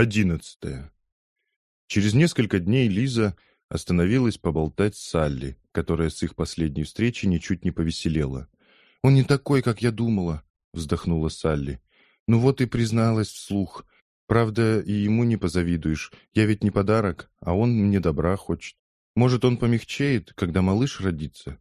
Одиннадцатое. Через несколько дней Лиза остановилась поболтать с Салли, которая с их последней встречи ничуть не повеселела. «Он не такой, как я думала», — вздохнула Салли. «Ну вот и призналась вслух. Правда, и ему не позавидуешь. Я ведь не подарок, а он мне добра хочет. Может, он помягчеет, когда малыш родится?»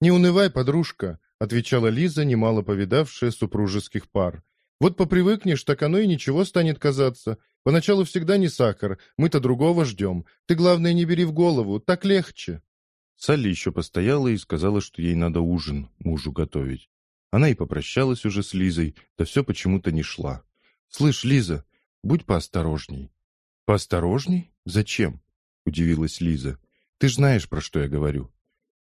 «Не унывай, подружка», — отвечала Лиза, немало повидавшая супружеских пар. «Вот попривыкнешь, так оно и ничего станет казаться. Поначалу всегда не сахар, мы-то другого ждем. Ты, главное, не бери в голову, так легче». Салли еще постояла и сказала, что ей надо ужин мужу готовить. Она и попрощалась уже с Лизой, да все почему-то не шла. «Слышь, Лиза, будь поосторожней». «Поосторожней? Зачем?» — удивилась Лиза. «Ты ж знаешь, про что я говорю.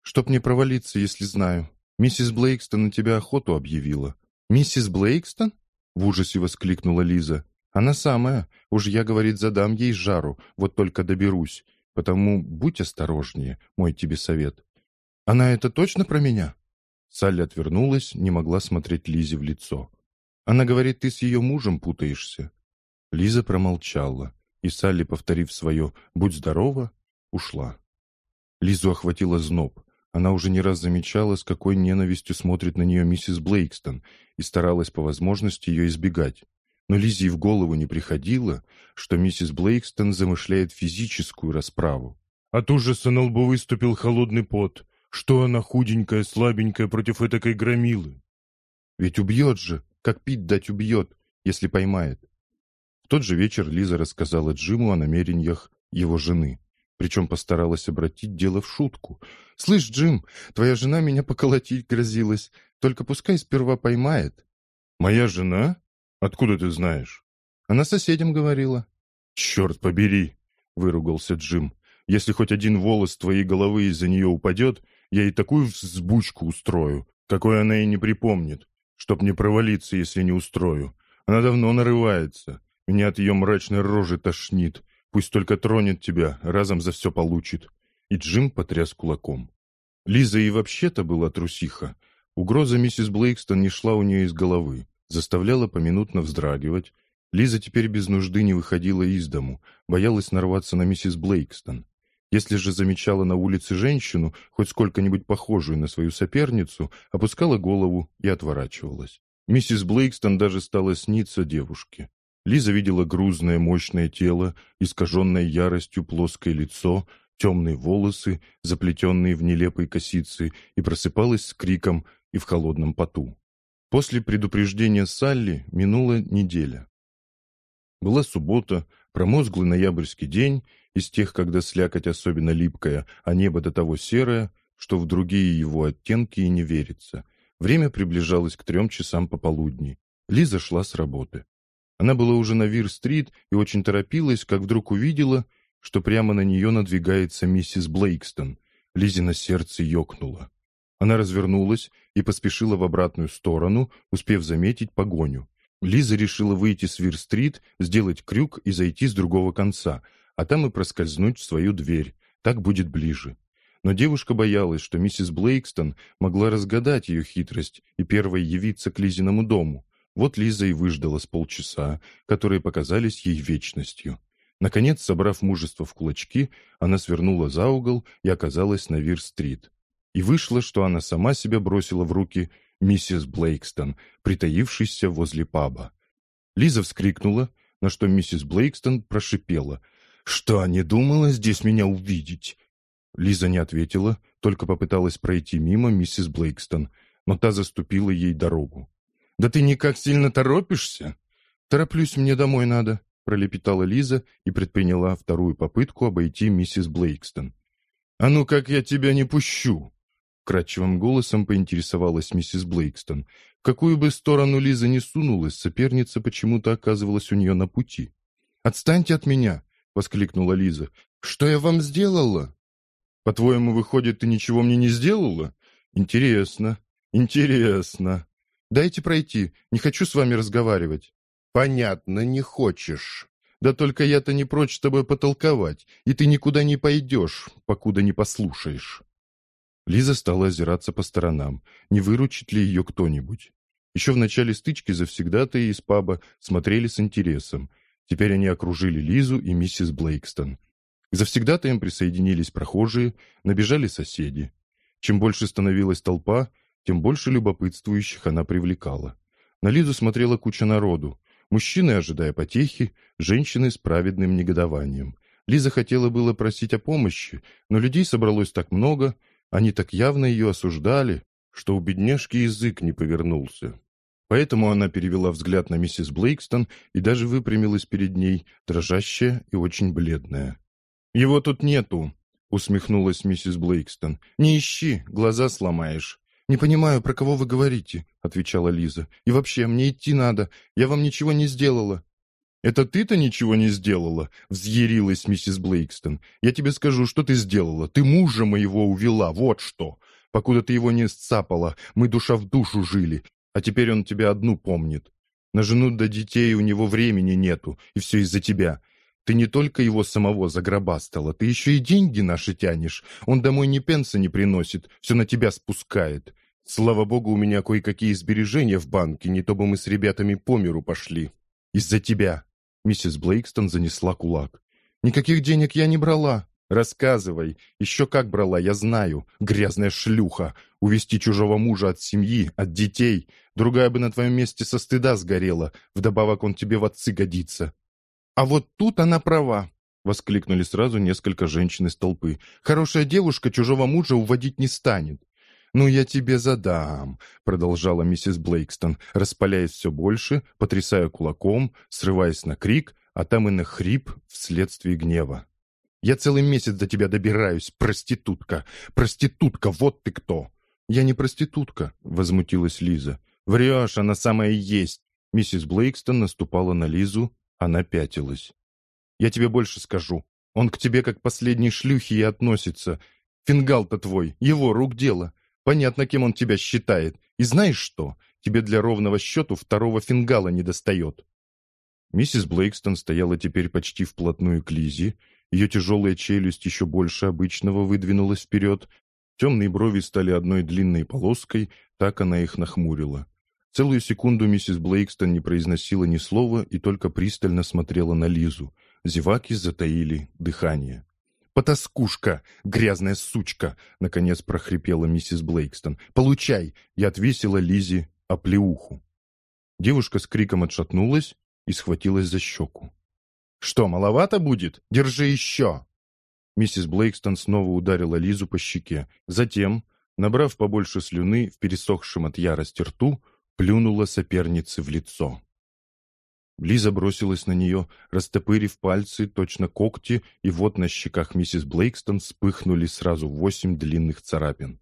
Чтоб не провалиться, если знаю. Миссис Блейкстон на тебя охоту объявила». «Миссис Блейкстон?» — в ужасе воскликнула Лиза. Она самая. Уж я, говорит, задам ей жару, вот только доберусь. Потому будь осторожнее, мой тебе совет. Она это точно про меня? Салли отвернулась, не могла смотреть Лизе в лицо. Она говорит, ты с ее мужем путаешься. Лиза промолчала, и Салли, повторив свое «будь здорова», ушла. Лизу охватила зноб. Она уже не раз замечала, с какой ненавистью смотрит на нее миссис Блейкстон, и старалась по возможности ее избегать. Но Лизzie в голову не приходило, что миссис Блейкстон замышляет физическую расправу. От ужаса на лбу выступил холодный пот. Что она худенькая, слабенькая против этакой громилы? Ведь убьет же, как пить дать убьет, если поймает. В тот же вечер Лиза рассказала Джиму о намерениях его жены. Причем постаралась обратить дело в шутку. «Слышь, Джим, твоя жена меня поколотить грозилась. Только пускай сперва поймает». «Моя жена?» «Откуда ты знаешь?» Она соседям говорила. «Черт побери!» — выругался Джим. «Если хоть один волос твоей головы из-за нее упадет, я ей такую взбучку устрою, какой она и не припомнит, чтоб не провалиться, если не устрою. Она давно нарывается. Меня от ее мрачной рожи тошнит. Пусть только тронет тебя, разом за все получит». И Джим потряс кулаком. Лиза и вообще-то была трусиха. Угроза миссис Блейкстон не шла у нее из головы заставляла поминутно вздрагивать. Лиза теперь без нужды не выходила из дому, боялась нарваться на миссис Блейкстон. Если же замечала на улице женщину, хоть сколько-нибудь похожую на свою соперницу, опускала голову и отворачивалась. Миссис Блейкстон даже стала сниться девушке. Лиза видела грузное мощное тело, искаженное яростью плоское лицо, темные волосы, заплетенные в нелепые косицы, и просыпалась с криком и в холодном поту. После предупреждения Салли минула неделя. Была суббота, промозглый ноябрьский день, из тех, когда слякоть особенно липкая, а небо до того серое, что в другие его оттенки и не верится. Время приближалось к трем часам пополудни. Лиза шла с работы. Она была уже на Вир-стрит и очень торопилась, как вдруг увидела, что прямо на нее надвигается миссис Блейкстон. Лизина сердце ёкнуло. Она развернулась и поспешила в обратную сторону, успев заметить погоню. Лиза решила выйти с Вир-стрит, сделать крюк и зайти с другого конца, а там и проскользнуть в свою дверь. Так будет ближе. Но девушка боялась, что миссис Блейкстон могла разгадать ее хитрость и первой явиться к Лизиному дому. Вот Лиза и выждала с полчаса, которые показались ей вечностью. Наконец, собрав мужество в кулачки, она свернула за угол и оказалась на Вир-стрит. И вышло, что она сама себя бросила в руки миссис Блейкстон, притаившейся возле паба. Лиза вскрикнула, на что миссис Блейкстон прошипела. «Что, не думала здесь меня увидеть?» Лиза не ответила, только попыталась пройти мимо миссис Блейкстон, но та заступила ей дорогу. «Да ты никак сильно торопишься?» «Тороплюсь, мне домой надо», — пролепетала Лиза и предприняла вторую попытку обойти миссис Блейкстон. «А ну как я тебя не пущу!» Кратчевым голосом поинтересовалась миссис Блейкстон. В какую бы сторону Лиза не сунулась, соперница почему-то оказывалась у нее на пути. «Отстаньте от меня!» — воскликнула Лиза. «Что я вам сделала?» «По-твоему, выходит, ты ничего мне не сделала? Интересно, интересно. Дайте пройти, не хочу с вами разговаривать». «Понятно, не хочешь». «Да только я-то не прочь с тобой потолковать, и ты никуда не пойдешь, покуда не послушаешь». Лиза стала озираться по сторонам, не выручит ли ее кто-нибудь. Еще в начале стычки завсегдатые из паба смотрели с интересом. Теперь они окружили Лизу и миссис Блейкстон. К завсегдатаям присоединились прохожие, набежали соседи. Чем больше становилась толпа, тем больше любопытствующих она привлекала. На Лизу смотрела куча народу. Мужчины, ожидая потехи, женщины с праведным негодованием. Лиза хотела было просить о помощи, но людей собралось так много, они так явно ее осуждали, что у бедняжки язык не повернулся. Поэтому она перевела взгляд на миссис Блейкстон и даже выпрямилась перед ней, дрожащая и очень бледная. «Его тут нету», — усмехнулась миссис Блейкстон. «Не ищи, глаза сломаешь». «Не понимаю, про кого вы говорите», — отвечала Лиза. «И вообще, мне идти надо. Я вам ничего не сделала». «Это ты-то ничего не сделала?» — взъярилась миссис Блейкстон. «Я тебе скажу, что ты сделала. Ты мужа моего увела, вот что. Покуда ты его не сцапала, мы душа в душу жили, а теперь он тебя одну помнит. На жену до детей у него времени нету, и все из-за тебя. Ты не только его самого загробастала, ты еще и деньги наши тянешь. Он домой ни пенса не приносит, все на тебя спускает. Слава богу, у меня кое-какие сбережения в банке, не то бы мы с ребятами по миру пошли. Из-за тебя. Миссис Блейкстон занесла кулак. Никаких денег я не брала. Рассказывай. Еще как брала, я знаю. Грязная шлюха. Увести чужого мужа от семьи, от детей. Другая бы на твоем месте со стыда сгорела. Вдобавок он тебе в отцы годится. «А вот тут она права», — воскликнули сразу несколько женщин из толпы. «Хорошая девушка чужого мужа уводить не станет». «Ну, я тебе задам», — продолжала миссис Блейкстон, распаляясь все больше, потрясая кулаком, срываясь на крик, а там и на хрип вследствие гнева. «Я целый месяц до тебя добираюсь, проститутка! Проститутка, вот ты кто!» «Я не проститутка», — возмутилась Лиза. «Врешь, она самая есть!» Миссис Блейкстон наступала на Лизу, она пятилась. «Я тебе больше скажу. Он к тебе как последней шлюхи и относится. Фингал-то твой, его рук дело. Понятно, кем он тебя считает. И знаешь что? Тебе для ровного счету второго фингала не достает». Миссис Блейкстон стояла теперь почти вплотную к Лизе. Ее тяжелая челюсть еще больше обычного выдвинулась вперед. Темные брови стали одной длинной полоской, так она их нахмурила. Целую секунду миссис Блейкстон не произносила ни слова и только пристально смотрела на Лизу. Зеваки затаили дыхание. «Потаскушка! Грязная сучка!» — наконец прохрипела миссис Блейкстон. «Получай!» — я отвесила Лизе оплеуху. Девушка с криком отшатнулась и схватилась за щеку. «Что, маловато будет? Держи еще!» Миссис Блейкстон снова ударила Лизу по щеке. Затем, набрав побольше слюны в пересохшем от ярости рту, плюнула сопернице в лицо. Лиза бросилась на нее, растопырив пальцы, точно когти, и вот на щеках миссис Блейкстон вспыхнули сразу восемь длинных царапин.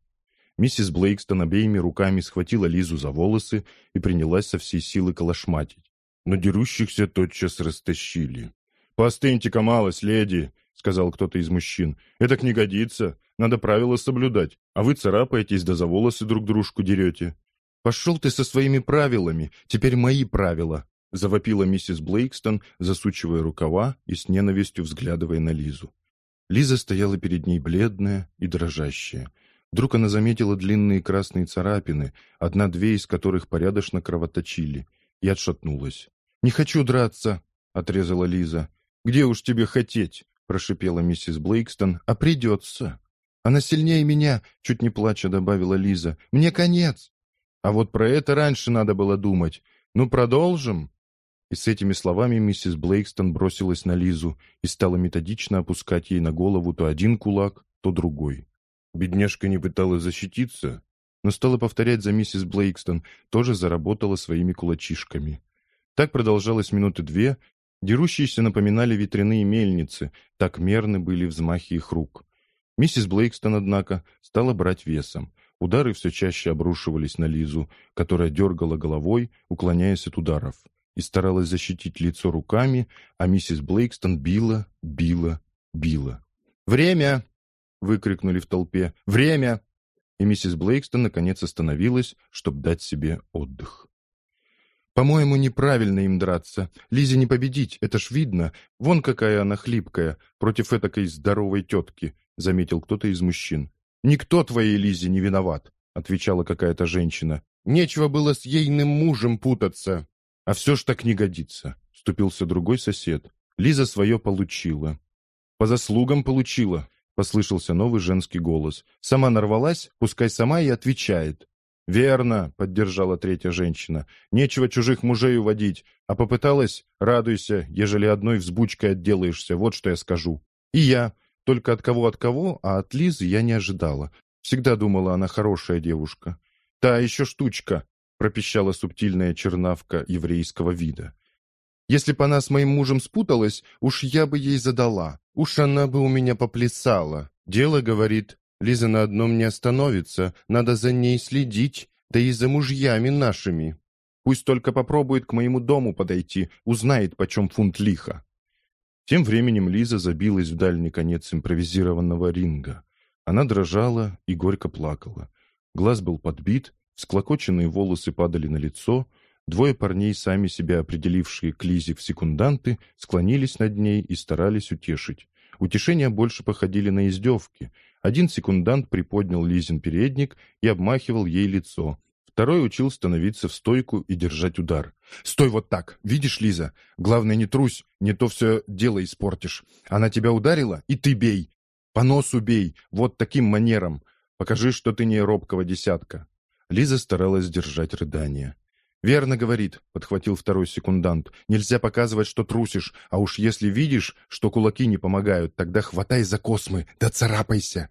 Миссис Блейкстон обеими руками схватила Лизу за волосы и принялась со всей силы колошматить. Но дерущихся тотчас растащили. «Постыньте-ка малость, леди!» — сказал кто-то из мужчин. «Это не годится. Надо правила соблюдать. А вы царапаетесь да за волосы друг дружку дерете. «Пошел ты со своими правилами, теперь мои правила!» — завопила миссис Блейкстон, засучивая рукава и с ненавистью взглядывая на Лизу. Лиза стояла перед ней бледная и дрожащая. Вдруг она заметила длинные красные царапины, одна-две из которых порядочно кровоточили, и отшатнулась. «Не хочу драться!» — отрезала Лиза. «Где уж тебе хотеть?» — прошипела миссис Блейкстон. «А придется!» «Она сильнее меня!» — чуть не плача добавила Лиза. «Мне конец!» А вот про это раньше надо было думать. Ну, продолжим?» И с этими словами миссис Блейкстон бросилась на Лизу и стала методично опускать ей на голову то один кулак, то другой. Бедняжка не пыталась защититься, но стала повторять за миссис Блейкстон, тоже заработала своими кулачишками. Так продолжалось минуты две, дерущиеся напоминали ветряные мельницы, так мерны были взмахи их рук. Миссис Блейкстон, однако, стала брать весом. Удары все чаще обрушивались на Лизу, которая дергала головой, уклоняясь от ударов, и старалась защитить лицо руками, а миссис Блейкстон била, била, била. «Время!» — выкрикнули в толпе. «Время!» И миссис Блейкстон наконец остановилась, чтобы дать себе отдых. «По-моему, неправильно им драться. Лизе не победить, это ж видно. Вон какая она хлипкая, против этакой здоровой тетки», — заметил кто-то из мужчин. «Никто твоей Лизе не виноват», — отвечала какая-то женщина. «Нечего было с ейным мужем путаться. А все ж так не годится. вступился другой сосед. Лиза свое получила. По заслугам получила, послышался новый женский голос. Сама нарвалась, пускай сама и отвечает. «Верно», — поддержала третья женщина. «Нечего чужих мужей уводить, а попыталась, радуйся, ежели одной взбучкой отделаешься, вот что я скажу». И я, только от кого от кого, а от Лизы я не ожидала. Всегда думала, она хорошая девушка. «Та еще штучка», — пропищала субтильная чернавка еврейского вида. «Если бы она с моим мужем спуталась, уж я бы ей задала. Уж она бы у меня поплясала. Дело, говорит, Лиза на одном не остановится, надо за ней следить, да и за мужьями нашими. Пусть только попробует к моему дому подойти, узнает, почем фунт лиха». Тем временем Лиза забилась в дальний конец импровизированного ринга. Она дрожала и горько плакала. Глаз был подбит, склокоченные волосы падали на лицо, двое парней, сами себя определившие к Лизе в секунданты, склонились над ней и старались утешить. Утешения больше походили на издевки. Один секундант приподнял Лизин передник и обмахивал ей лицо. Второй учил становиться в стойку и держать удар. «Стой вот так! Видишь, Лиза? Главное, не трусь, не то все дело испортишь. Она тебя ударила, и ты бей. По носу бей, вот таким манером. Покажи, что ты не робкого десятка». Лиза старалась держать рыдание. «Верно говорит», — подхватил второй секундант. «Нельзя показывать, что трусишь, а уж если видишь, что кулаки не помогают, тогда хватай за космы, да царапайся.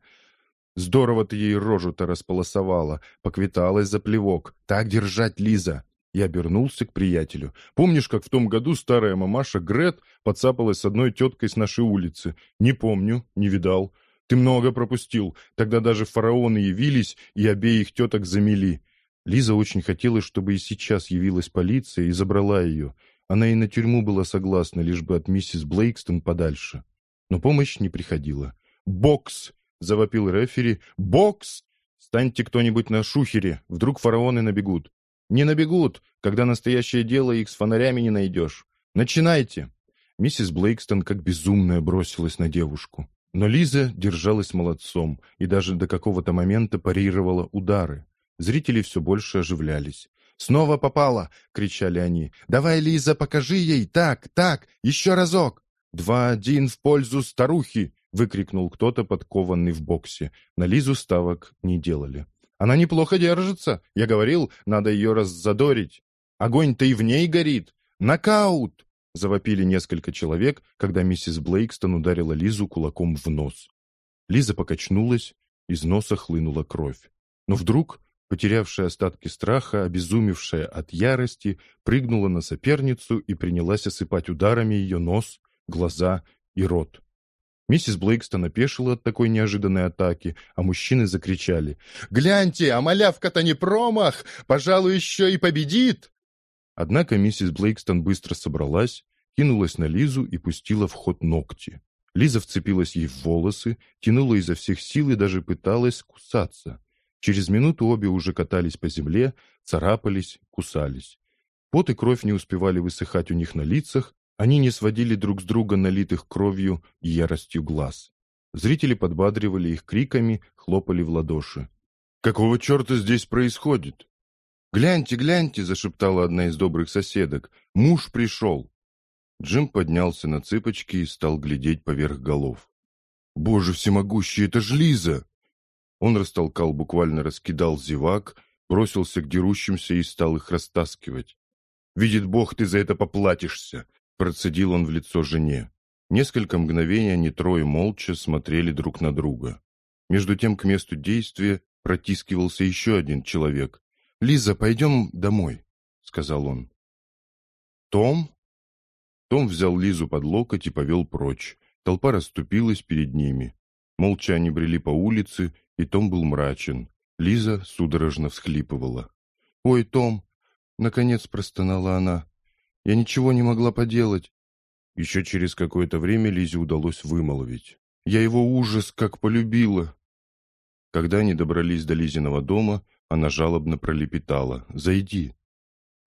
Здорово ты ей рожу-то располосовала, поквиталась за плевок. Так держать, Лиза!» Я обернулся к приятелю. «Помнишь, как в том году старая мамаша Грет подцапалась с одной теткой с нашей улицы? Не помню, не видал. Ты много пропустил. Тогда даже фараоны явились и обеих теток замели». Лиза очень хотела, чтобы и сейчас явилась полиция и забрала ее. Она и на тюрьму была согласна, лишь бы от миссис Блейкстон подальше. Но помощь не приходила. «Бокс!» — завопил рефери. «Бокс! Станьте кто-нибудь на шухере, вдруг фараоны набегут». «Не набегут, когда настоящее дело их с фонарями не найдешь. Начинайте!» Миссис Блейкстон как безумная бросилась на девушку. Но Лиза держалась молодцом и даже до какого-то момента парировала удары. Зрители все больше оживлялись. «Снова попала!» — кричали они. «Давай, Лиза, покажи ей! Так, так! Еще разок!» «Два-один в пользу старухи!» выкрикнул кто-то, подкованный в боксе. На Лизу ставок не делали. «Она неплохо держится. Я говорил, надо ее раззадорить. Огонь-то и в ней горит. Нокаут!» Завопили несколько человек, когда миссис Блейкстон ударила Лизу кулаком в нос. Лиза покачнулась, из носа хлынула кровь. Но вдруг, потерявшая остатки страха, обезумевшая от ярости, прыгнула на соперницу и принялась осыпать ударами ее нос, глаза и рот. Миссис Блейкстон опешила от такой неожиданной атаки, а мужчины закричали. «Гляньте, а малявка-то не промах! Пожалуй, еще и победит!» Однако миссис Блейкстон быстро собралась, кинулась на Лизу и пустила в ход ногти. Лиза вцепилась ей в волосы, тянула изо всех сил и даже пыталась кусаться. Через минуту обе уже катались по земле, царапались, кусались. Пот и кровь не успевали высыхать у них на лицах, они не сводили друг с друга налитых кровью и яростью глаз. Зрители подбадривали их криками, хлопали в ладоши. «Какого черта здесь происходит?» «Гляньте, гляньте!» – зашептала одна из добрых соседок. «Муж пришел!» Джим поднялся на цыпочки и стал глядеть поверх голов. «Боже всемогущий, это ж Лиза!» Он растолкал, буквально раскидал зевак, бросился к дерущимся и стал их растаскивать. «Видит Бог, ты за это поплатишься! Процедил он в лицо жене. Несколько мгновений они трое молча смотрели друг на друга. Между тем к месту действия протискивался еще один человек. «Лиза, пойдем домой», — сказал он. «Том?» Том взял Лизу под локоть и повел прочь. Толпа расступилась перед ними. Молча они брели по улице, и Том был мрачен. Лиза судорожно всхлипывала. «Ой, Том!» — наконец простонала она. Я ничего не могла поделать. Еще через какое-то время Лизе удалось вымолвить. Я его ужас как полюбила. Когда они добрались до Лизиного дома, она жалобно пролепетала «Зайди».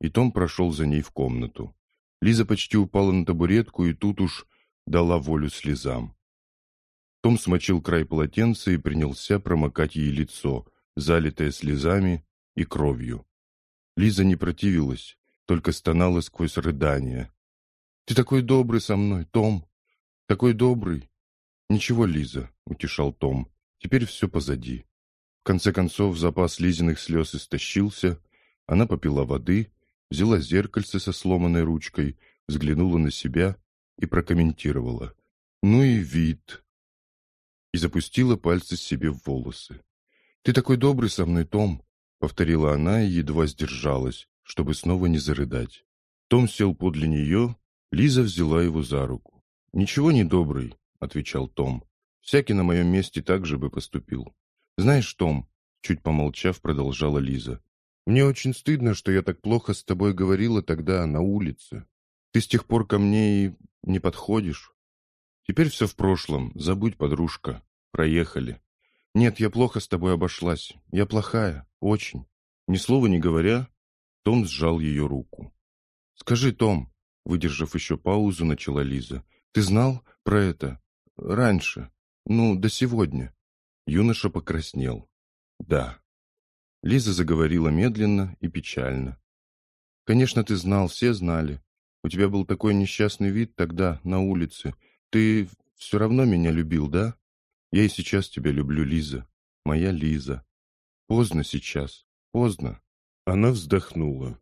И Том прошел за ней в комнату. Лиза почти упала на табуретку и тут уж дала волю слезам. Том смочил край полотенца и принялся промокать ей лицо, залитое слезами и кровью. Лиза не противилась, только стонала сквозь рыдания. Ты такой добрый со мной, Том. Такой добрый. Ничего, Лиза, утешал Том. Теперь все позади. В конце концов, запас Лизиных слез истощился. Она попила воды, взяла зеркальце со сломанной ручкой, взглянула на себя и прокомментировала. «Ну и вид!» И запустила пальцы себе в волосы. «Ты такой добрый со мной, Том!» — повторила она и едва сдержалась, чтобы снова не зарыдать. Том сел подле нее, Лиза взяла его за руку. «Ничего не добрый», — отвечал Том. «Всякий на моем месте так же бы поступил. Знаешь, Том, чуть помолчав, продолжала Лиза. Мне очень стыдно, что я так плохо с тобой говорила тогда на улице. Ты с тех пор ко мне и не подходишь. Теперь все в прошлом. Забудь, подружка. Проехали. Нет, я плохо с тобой обошлась. Я плохая. Очень. Ни слова не говоря, Том сжал ее руку. Скажи, Том, выдержав еще паузу, начала Лиза. Ты знал про это? Раньше. Ну, до сегодня. Юноша покраснел. «Да». Лиза заговорила медленно и печально. «Конечно, ты знал, все знали. У тебя был такой несчастный вид тогда, на улице. Ты все равно меня любил, да? Я и сейчас тебя люблю, Лиза. Моя Лиза. Поздно сейчас. Поздно». Она вздохнула.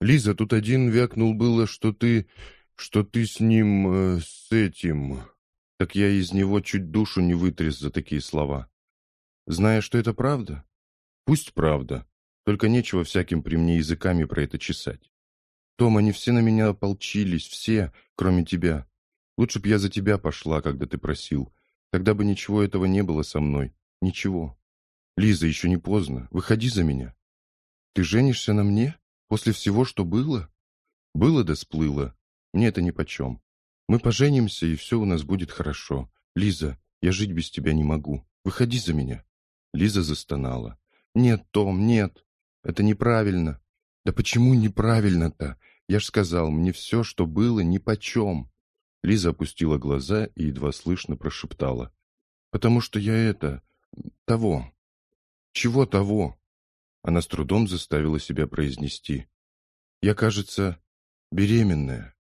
«Лиза, тут один вякнул было, что ты... что ты с ним... Э, с этим...» Так я из него чуть душу не вытряс за такие слова. Зная, что это правда? Пусть правда. Только нечего всяким при мне языками про это чесать. Том, они все на меня ополчились, все, кроме тебя. Лучше б я за тебя пошла, когда ты просил. Тогда бы ничего этого не было со мной. Ничего. Лиза, еще не поздно. Выходи за меня. Ты женишься на мне? После всего, что было? Было да сплыло. Мне это нипочем. Мы поженимся, и все у нас будет хорошо. Лиза, я жить без тебя не могу. Выходи за меня. Лиза застонала. Нет, Том, нет. Это неправильно. Да почему неправильно-то? Я ж сказал, мне все, что было, нипочем. Лиза опустила глаза и едва слышно прошептала. Потому что я это... того. Чего того? Она с трудом заставила себя произнести. Я, кажется, беременная.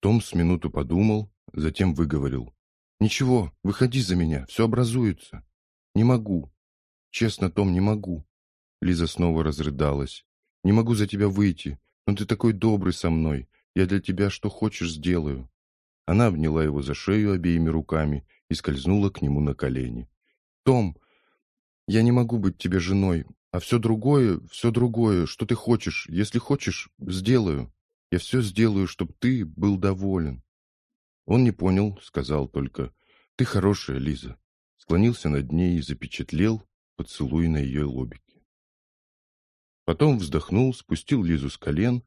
Том с минуту подумал, затем выговорил. «Ничего, выходи за меня, все образуется». «Не могу. Честно, Том, не могу». Лиза снова разрыдалась. «Не могу за тебя выйти, но ты такой добрый со мной. Я для тебя что хочешь сделаю». Она обняла его за шею обеими руками и скользнула к нему на колени. «Том, я не могу быть тебе женой, а все другое, все другое, что ты хочешь, если хочешь, сделаю». Я все сделаю, чтобы ты был доволен. Он не понял, сказал только, ты хорошая, Лиза. Склонился над ней и запечатлел поцелуй на ее лобике. Потом вздохнул, спустил Лизу с колен,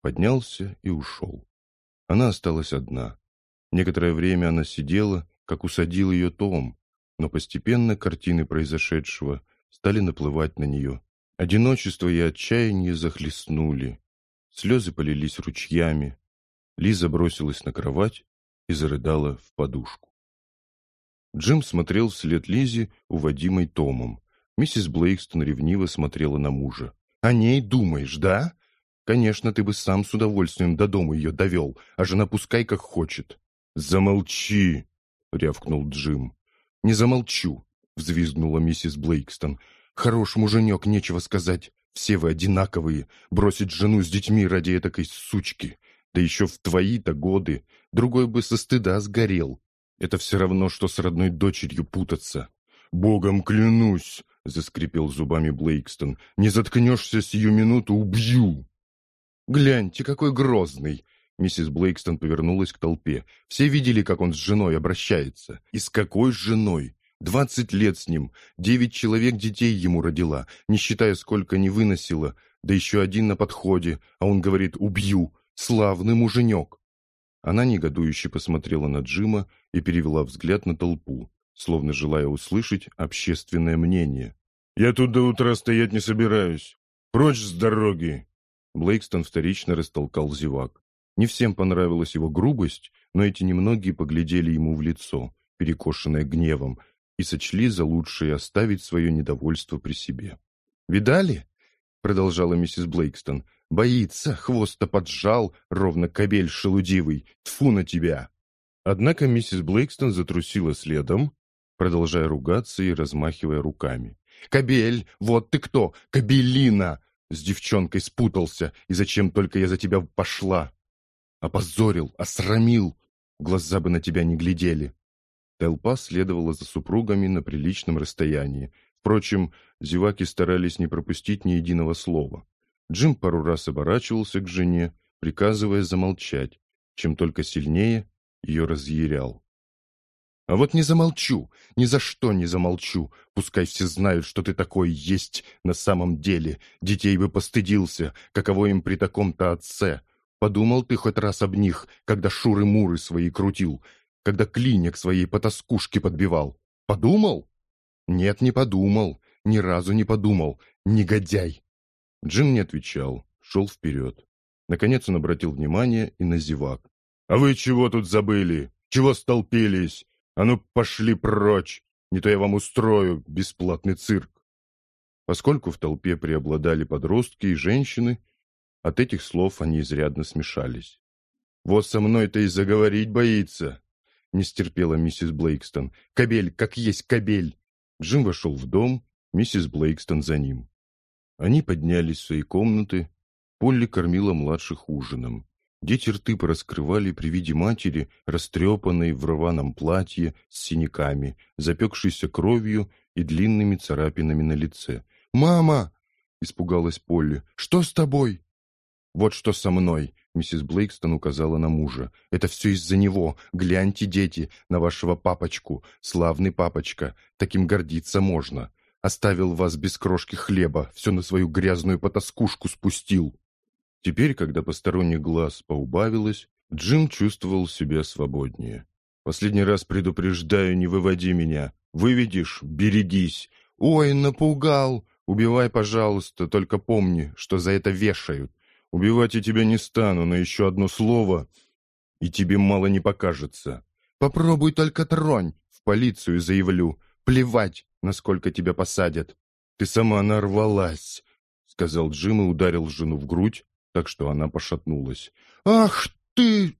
поднялся и ушел. Она осталась одна. Некоторое время она сидела, как усадил ее Том, но постепенно картины произошедшего стали наплывать на нее. Одиночество и отчаяние захлестнули. Слезы полились ручьями. Лиза бросилась на кровать и зарыдала в подушку. Джим смотрел вслед Лизе, уводимой Томом. Миссис Блейкстон ревниво смотрела на мужа. «О ней думаешь, да? Конечно, ты бы сам с удовольствием до дома ее довел, а жена пускай как хочет». «Замолчи!» — рявкнул Джим. «Не замолчу!» — взвизгнула миссис Блейкстон. «Хорош муженек, нечего сказать. Все вы одинаковые. Бросить жену с детьми ради этакой сучки. Да еще в твои-то годы. Другой бы со стыда сгорел. Это все равно, что с родной дочерью путаться. «Богом клянусь!» — заскрипел зубами Блейкстон. «Не заткнешься сию минуту, убью!» «Гляньте, какой грозный!» Миссис Блейкстон повернулась к толпе. Все видели, как он с женой обращается. И с какой женой? Двадцать лет с ним, девять человек детей ему родила, не считая, сколько не выносила, да еще один на подходе, а он говорит «убью», славный муженек. Она негодующе посмотрела на Джима и перевела взгляд на толпу, словно желая услышать общественное мнение. «Я тут до утра стоять не собираюсь. Прочь с дороги!» Блейкстон вторично растолкал зевак. Не всем понравилась его грубость, но эти немногие поглядели ему в лицо, перекошенное гневом, и сочли за лучшее оставить свое недовольство при себе. «Видали? продолжала миссис Блейкстон. «Боится, хвоста поджал, ровно кобель шелудивый. Тфу на тебя!» Однако миссис Блейкстон затрусила следом, продолжая ругаться и размахивая руками. «Кобель! Вот ты кто! Кобелина! С девчонкой спутался, и зачем только я за тебя пошла? Опозорил, осрамил! Глаза бы на тебя не глядели!» Толпа следовала за супругами на приличном расстоянии. Впрочем, зеваки старались не пропустить ни единого слова. Джим пару раз оборачивался к жене, приказывая замолчать, чем только сильнее ее разъярял. «А вот не замолчу, ни за что не замолчу. Пускай все знают, что ты такой есть на самом деле. Детей бы постыдился, каково им при таком-то отце. Подумал ты хоть раз об них, когда шуры-муры свои крутил, когда клинья к своей потаскушке подбивал? Подумал? Нет, не подумал. Ни разу не подумал. Негодяй!» Джим не отвечал, шел вперед. Наконец он обратил внимание и на зевак. «А вы чего тут забыли? Чего столпились? А ну, пошли прочь! Не то я вам устрою бесплатный цирк!» Поскольку в толпе преобладали подростки и женщины, от этих слов они изрядно смешались. «Вот со мной-то и заговорить боится!» — не стерпела миссис Блейкстон. «Кобель, как есть кобель!» Джим вошел в дом, миссис Блейкстон за ним. Они поднялись в свои комнаты. Полли кормила младших ужином. Дети рты пораскрывали при виде матери, растрепанной в рваном платье с синяками, запекшейся кровью и длинными царапинами на лице. «Мама!» — испугалась Полли. «Что с тобой?» «Вот что со мной!» — миссис Блейкстон указала на мужа. «Это все из-за него. Гляньте, дети, на вашего папочку. Славный папочка. Таким гордиться можно. Оставил вас без крошки хлеба, все на свою грязную потаскушку спустил». Теперь, когда посторонних глаз поубавилось, Джим чувствовал себя свободнее. «Последний раз предупреждаю, не выводи меня. Выведешь — берегись. Ой, напугал! Убивай, пожалуйста, только помни, что за это вешают. Убивать я тебя не стану, но еще одно слово, и тебе мало не покажется. Попробуй только тронь, в полицию заявлю. Плевать, насколько тебя посадят. Ты сама нарвалась, — сказал Джим и ударил жену в грудь, так что она пошатнулась. «Ах ты!»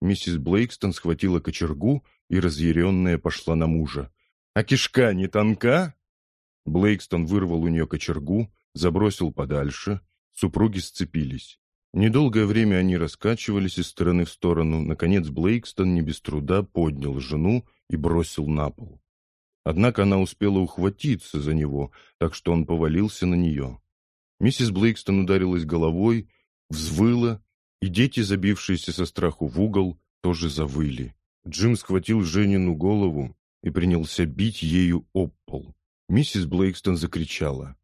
Миссис Блейкстон схватила кочергу и, разъяренная, пошла на мужа. «А кишка не тонка?» Блейкстон вырвал у нее кочергу, забросил подальше. Супруги сцепились. Недолгое время они раскачивались из стороны в сторону. Наконец Блейкстон не без труда поднял жену и бросил на пол. Однако она успела ухватиться за него, так что он повалился на нее. Миссис Блейкстон ударилась головой, взвыла, и дети, забившиеся со страху в угол, тоже завыли. Джим схватил Женину голову и принялся бить ею об пол. Миссис Блейкстон закричала.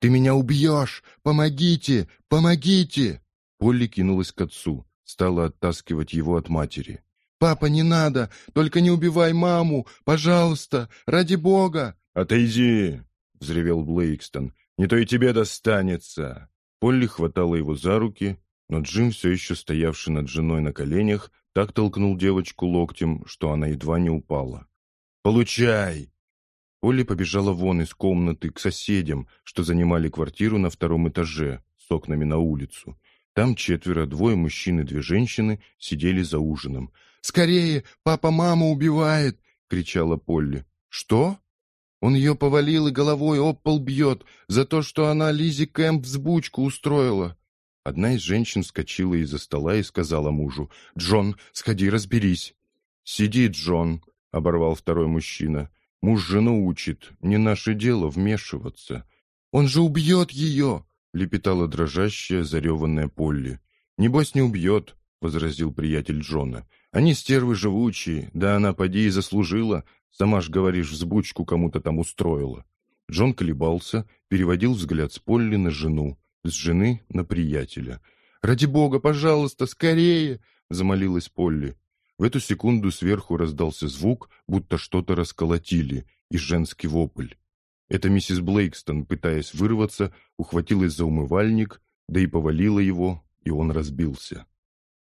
«Ты меня убьешь! Помогите! Помогите!» Полли кинулась к отцу, стала оттаскивать его от матери. «Папа, не надо! Только не убивай маму! Пожалуйста! Ради бога!» «Отойди!» — взревел Блейкстон. Не то и тебе достанется!» Полли хватала его за руки, но Джим, все еще стоявший над женой на коленях, так толкнул девочку локтем, что она едва не упала. «Получай!» Полли побежала вон из комнаты к соседям, что занимали квартиру на втором этаже с окнами на улицу. Там четверо, двое мужчин и две женщины сидели за ужином. «Скорее! Папа маму убивает!» — кричала Полли. «Что?» Он ее повалил и головой об пол бьет за то, что она Лизе Кэмп взбучку устроила. Одна из женщин вскочила из-за стола и сказала мужу, «Джон, сходи, разберись». «Сиди, Джон», — оборвал второй мужчина. «Муж жену учит, не наше дело вмешиваться». «Он же убьет ее!» — лепетала дрожащая, зареванная Полли. «Небось, не убьет», — возразил приятель Джона. «Они стервы живучие, да она поди и заслужила, Сама ж, говоришь, взбучку кому-то там устроила. Джон колебался, переводил взгляд с Полли на жену, с жены на приятеля. «Ради бога, пожалуйста, скорее!» — замолилась Полли. В эту секунду сверху раздался звук, будто что-то расколотили, и женский вопль. Это миссис Блейкстон, пытаясь вырваться, ухватилась за умывальник, да и повалила его, и он разбился.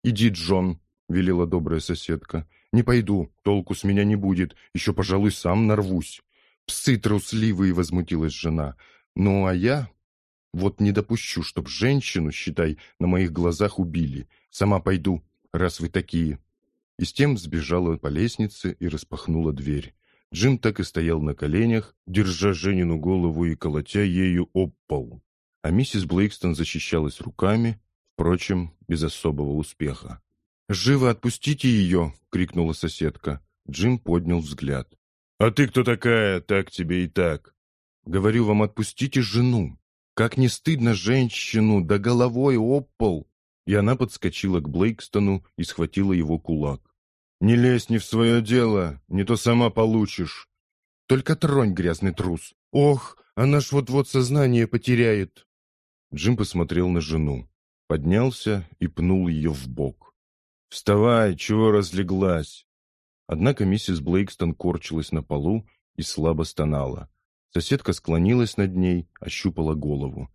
«Иди, Джон!» — велела добрая соседка. «Не пойду, толку с меня не будет, еще, пожалуй, сам нарвусь». «Псы трусливые!» — возмутилась жена. «Ну, а я...» Вот не допущу, чтоб женщину, считай, на моих глазах убили. Сама пойду, раз вы такие». И с тем сбежала по лестнице и распахнула дверь. Джим так и стоял на коленях, держа Женину голову и колотя ею об пол. А миссис Блейкстон защищалась руками, впрочем, без особого успеха. «Живо отпустите ее!» — крикнула соседка. Джим поднял взгляд. «А ты кто такая? Так тебе и так!» «Говорю вам, отпустите жену! Как не стыдно женщину, да головой об пол!» И она подскочила к Блейкстону и схватила его кулак. «Не лезь не в свое дело, не то сама получишь!» «Только тронь, грязный трус! Ох, она ж вот-вот сознание потеряет!» Джим посмотрел на жену, поднялся и пнул ее в бок. «Вставай, чего разлеглась?» Однако миссис Блейкстон корчилась на полу и слабо стонала. Соседка склонилась над ней, ощупала голову.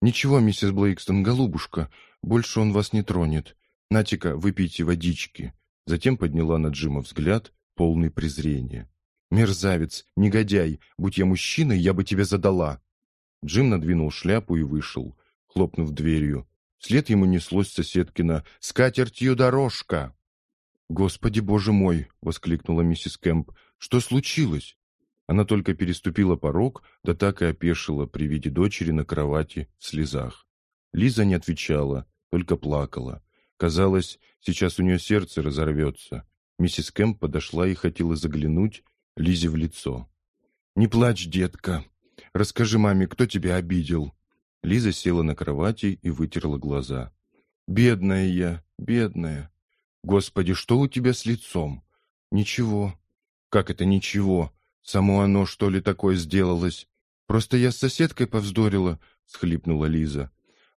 «Ничего, миссис Блейкстон, голубушка, больше он вас не тронет. Натика, выпейте водички». Затем подняла на Джима взгляд, полный презрения. «Мерзавец, негодяй, будь я мужчиной, я бы тебе задала». Джим надвинул шляпу и вышел, хлопнув дверью, Вслед ему неслось соседкина «Скатертью дорожка!» «Господи, боже мой!» — воскликнула миссис Кэмп. «Что случилось?» Она только переступила порог, да так и опешила при виде дочери на кровати в слезах. Лиза не отвечала, только плакала. Казалось, сейчас у нее сердце разорвется. Миссис Кэмп подошла и хотела заглянуть Лизе в лицо. «Не плачь, детка. Расскажи маме, кто тебя обидел?» Лиза села на кровати и вытерла глаза. «Бедная я, бедная! Господи, что у тебя с лицом?» «Ничего». «Как это ничего? Само оно, что ли, такое сделалось? Просто я с соседкой повздорила», — схлипнула Лиза.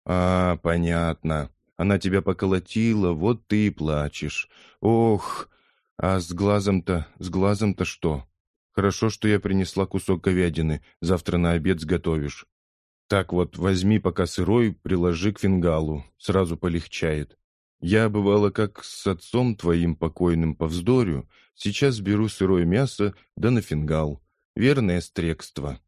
«А, понятно. Она тебя поколотила, вот ты и плачешь. Ох, а с глазом-то, с глазом-то что? Хорошо, что я принесла кусок говядины, завтра на обед сготовишь. Так вот, возьми пока сырой, приложи к фингалу, сразу полегчает. Я, бывало, как с отцом твоим покойным повздорю, сейчас беру сырое мясо, да на фингал. Верное стрекство.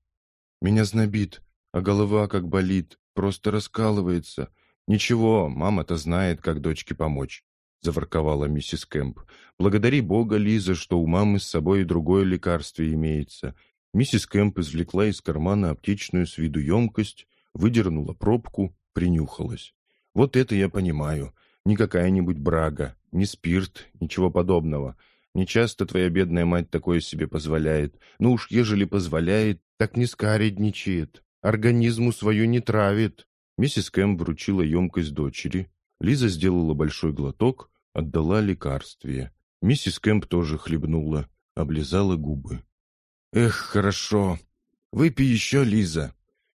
Меня знобит, а голова как болит, просто раскалывается. Ничего, мама-то знает, как дочке помочь. — заворковала миссис Кэмп. «Благодари Бога, Лиза, что у мамы с собой другое лекарство имеется. Миссис Кэмп извлекла из кармана аптечную с виду емкость, выдернула пробку, принюхалась. «Вот это я понимаю. Не какая-нибудь брага, не спирт, ничего подобного. Не часто твоя бедная мать такое себе позволяет. Ну уж ежели позволяет, так не скаредничает. Организму свою не травит». Миссис Кэмп вручила емкость дочери. Лиза сделала большой глоток, отдала лекарствие. Миссис Кэмп тоже хлебнула, облизала губы. Эх, хорошо. Выпей еще, Лиза.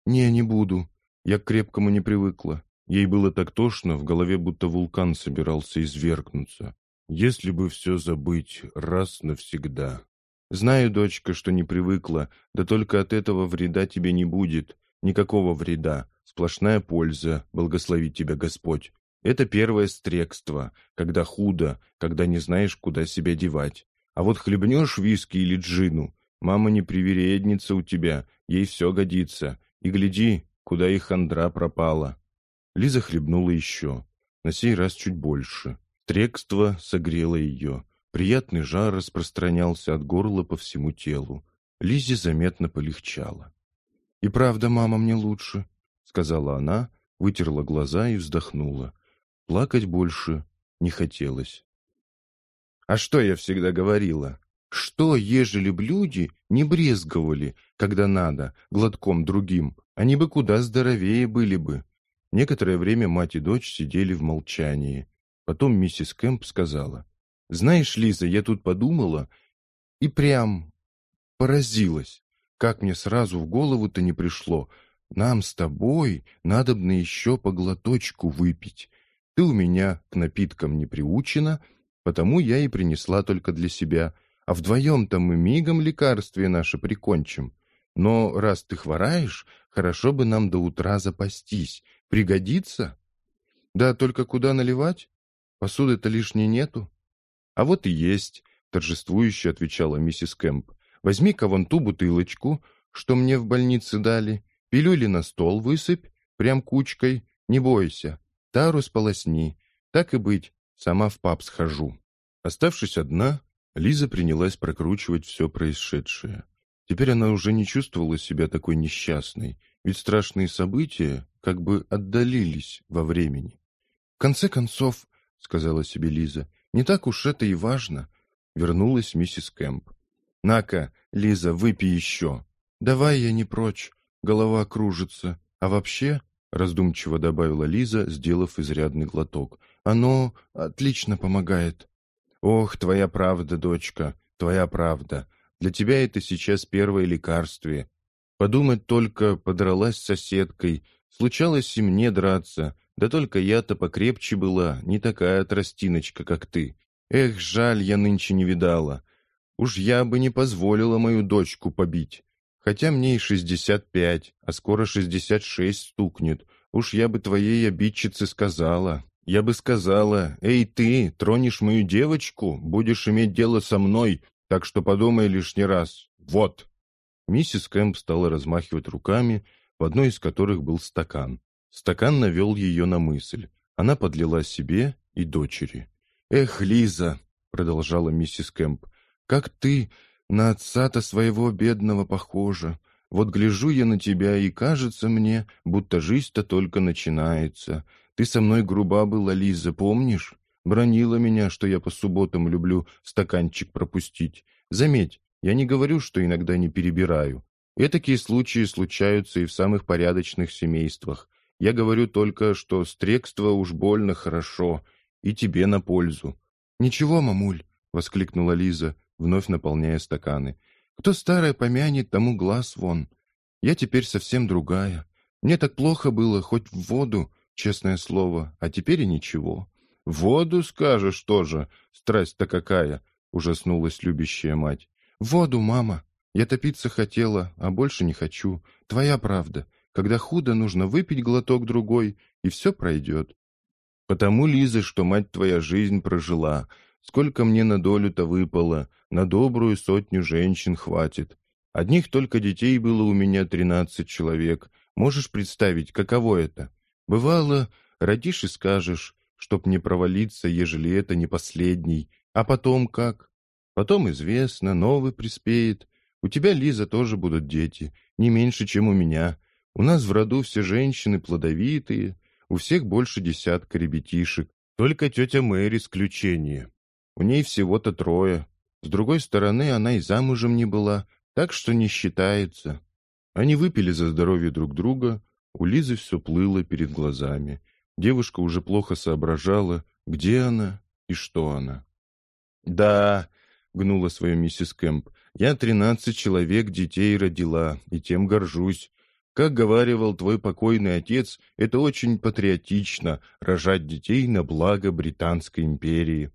Не, не буду. Я к крепкому не привыкла. Ей было так тошно, в голове будто вулкан собирался извергнуться. Если бы все забыть раз навсегда. Знаю, дочка, что не привыкла, да только от этого вреда тебе не будет. Никакого вреда. Сплошная польза, благословит тебя Господь. Это первое стрекство, когда худо, когда не знаешь, куда себя девать. А вот хлебнешь виски или джину, Мама не привередница у тебя, ей все годится. И гляди, куда их хандра пропала. Лиза хлебнула еще, на сей раз чуть больше. Трекство согрело ее. Приятный жар распространялся от горла по всему телу. Лизе заметно полегчало. «И правда, мама, мне лучше», — сказала она, вытерла глаза и вздохнула. Плакать больше не хотелось. «А что я всегда говорила? Что, ежели б люди не брезговали, когда надо, глотком другим, они бы куда здоровее были бы. Некоторое время мать и дочь сидели в молчании. Потом миссис Кэмп сказала, «Знаешь, Лиза, я тут подумала и прям поразилась, как мне сразу в голову-то не пришло. Нам с тобой надобно еще по глоточку выпить. Ты у меня к напиткам не приучена, потому я и принесла только для себя». А вдвоем-то мы мигом лекарствие наше прикончим. Но раз ты хвораешь, хорошо бы нам до утра запастись. Пригодится? Да только куда наливать? Посуды-то лишней нету. А вот и есть, торжествующе отвечала миссис Кэмп. Возьми-ка вон ту бутылочку, что мне в больнице дали, пилюли на стол высыпь, прям кучкой, не бойся. Тару сполосни. Так и быть, сама в паб схожу». Оставшись одна, Лиза принялась прокручивать все происшедшее. Теперь она уже не чувствовала себя такой несчастной, ведь страшные события как бы отдалились во времени. «В конце концов», — сказала себе Лиза, — «не так уж это и важно». Вернулась миссис Кэмп. «На-ка, Лиза, выпей еще». «Давай я не прочь, голова кружится. А вообще, — раздумчиво добавила Лиза, сделав изрядный глоток, — оно отлично помогает». «Ох, твоя правда, дочка, твоя правда. Для тебя это сейчас первое лекарствие. Подумать только, подралась с соседкой. Случалось и мне драться. Да только я-то покрепче была, не такая тростиночка, как ты. Эх, жаль, я нынче не видала. Уж я бы не позволила мою дочку побить. Хотя мне и шестьдесят пять, а скоро шестьдесят шесть стукнет. Уж я бы твоей обидчице сказала. Я бы сказала, «Эй, ты, тронешь мою девочку, будешь иметь дело со мной, так что подумай лишний раз. Вот!» Миссис Кэмп стала размахивать руками, в одной из которых был стакан. Стакан навел ее на мысль. Она подлила себе и дочери. «Эх, Лиза!» — продолжала миссис Кэмп. «Как ты на отца-то своего бедного похожа. Вот гляжу я на тебя, и кажется мне, будто жизнь-то только начинается. Ты со мной груба была, Лиза, помнишь? Бронила меня, что я по субботам люблю стаканчик пропустить. Заметь, я не говорю, что иногда не перебираю. И такие случаи случаются и в самых порядочных семействах. Я говорю только, что стрекство уж больно хорошо, и тебе на пользу. «Ничего, мамуль», — воскликнула Лиза, вновь наполняя стаканы. «Кто старое помянет, тому глаз вон. Я теперь совсем другая. Мне так плохо было, хоть в воду, честное слово, а теперь и ничего. «Воду скажешь тоже, страсть-то какая!» — ужаснулась любящая мать. «Воду, мама! Я топиться хотела, а больше не хочу. Твоя правда. Когда худо, нужно выпить глоток другой, и все пройдет». «Потому, Лиза, что мать твоя жизнь прожила. Сколько мне на долю-то выпало, на добрую сотню женщин хватит. Одних только детей было у меня тринадцать человек. Можешь представить, каково это? Бывало, родишь и скажешь, чтоб не провалиться, ежели это не последний. А потом как? Потом известно, новый приспеет. У тебя, Лиза, тоже будут дети, не меньше, чем у меня. У нас в роду все женщины плодовитые, у всех больше десятка ребятишек. Только тетя Мэри исключение. У ней всего-то трое. С другой стороны, она и замужем не была, так что не считается. Они выпили за здоровье друг друга, у Лизы все плыло перед глазами. Девушка уже плохо соображала, где она и что она. «Да», — гнула свою миссис Кэмп, — «я тринадцать человек детей родила, и тем горжусь. Как говаривал твой покойный отец, это очень патриотично — рожать детей на благо Британской империи.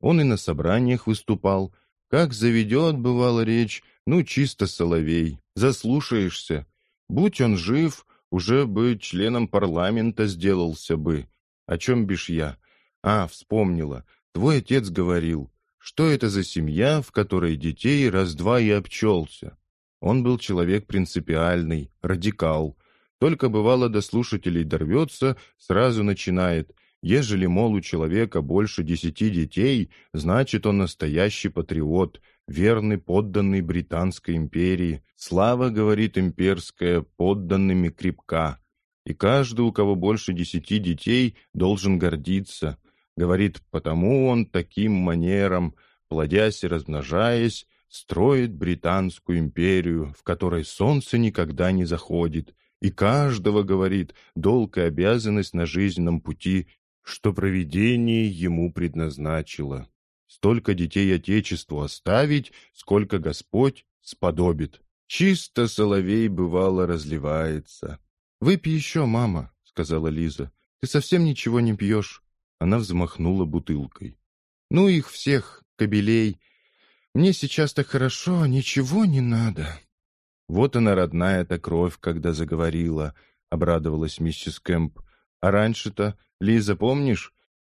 Он и на собраниях выступал. Как заведет, бывала речь, ну, чисто соловей. Заслушаешься. Будь он жив, уже бы членом парламента сделался бы. О чем бишь я? А, вспомнила. Твой отец говорил, что это за семья, в которой детей раз-два и обчелся. Он был человек принципиальный, радикал. Только бывало до слушателей дорвется, сразу начинает. Ежели, мол, у человека больше десяти детей, значит, он настоящий патриот — верный подданный Британской империи. Слава, говорит имперская, подданными крепка. И каждый, у кого больше десяти детей, должен гордиться. Говорит, потому он таким манером, плодясь и размножаясь, строит Британскую империю, в которой солнце никогда не заходит, и каждого, говорит, долг и обязанность на жизненном пути, что провидение ему предназначило. Столько детей Отечеству оставить, сколько Господь сподобит. Чисто соловей, бывало, разливается. — Выпей еще, мама, — сказала Лиза. — Ты совсем ничего не пьешь. Она взмахнула бутылкой. — Ну их всех, кобелей. Мне сейчас так хорошо, ничего не надо. Вот она, родная-то кровь, когда заговорила, — обрадовалась миссис Кэмп. — А раньше-то, Лиза, помнишь?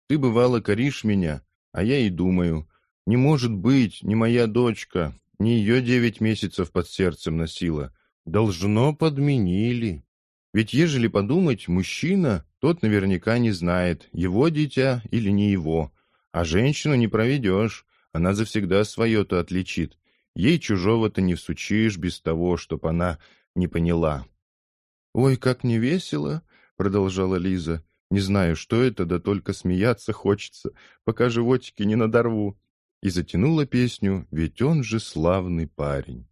Ты, бывало, коришь меня, а я и думаю, не может быть, не моя дочка, не ее девять месяцев под сердцем носила. Должно подменили. Ведь ежели подумать, мужчина, тот наверняка не знает, его дитя или не его. А женщину не проведешь, она завсегда свое-то отличит. Ей чужого-то не всучишь без того, чтоб она не поняла. «Ой, как не весело!» — продолжала Лиза. «Не знаю, что это, да только смеяться хочется, пока животики не надорву». И затянула песню «Ведь он же славный парень».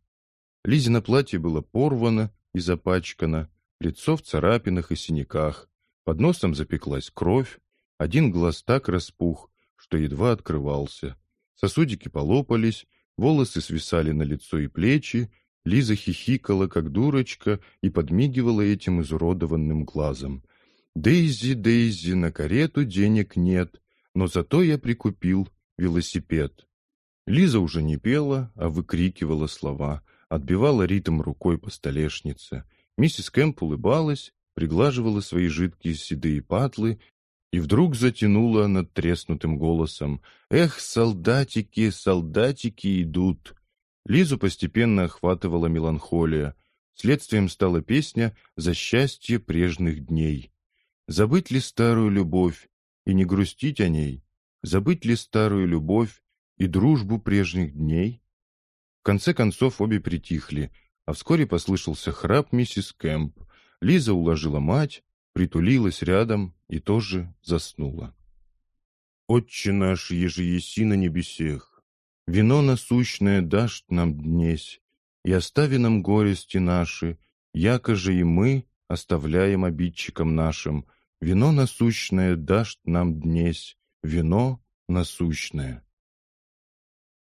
Лизина платье было порвано и запачкано, лицо в царапинах и синяках, под носом запеклась кровь, один глаз так распух, что едва открывался. Сосудики полопались, волосы свисали на лицо и плечи, Лиза хихикала, как дурочка, и подмигивала этим изуродованным глазом. «Дейзи, Дейзи, на карету денег нет, но зато я прикупил велосипед». Лиза уже не пела, а выкрикивала слова, отбивала ритм рукой по столешнице. Миссис Кэмп улыбалась, приглаживала свои жидкие седые патлы и вдруг затянула над треснутым голосом «Эх, солдатики, солдатики идут!» Лизу постепенно охватывала меланхолия. Следствием стала песня «За счастье прежних дней». Забыть ли старую любовь и не грустить о ней? Забыть ли старую любовь и дружбу прежних дней? В конце концов обе притихли, а вскоре послышался храп миссис Кэмп. Лиза уложила мать, притулилась рядом и тоже заснула. «Отче наш, еже еси на небесех, вино насущное дашь нам днесь, и остави нам горести наши, яко же и мы оставляем обидчикам нашим, вино насущное дашь нам днесь, вино насущное».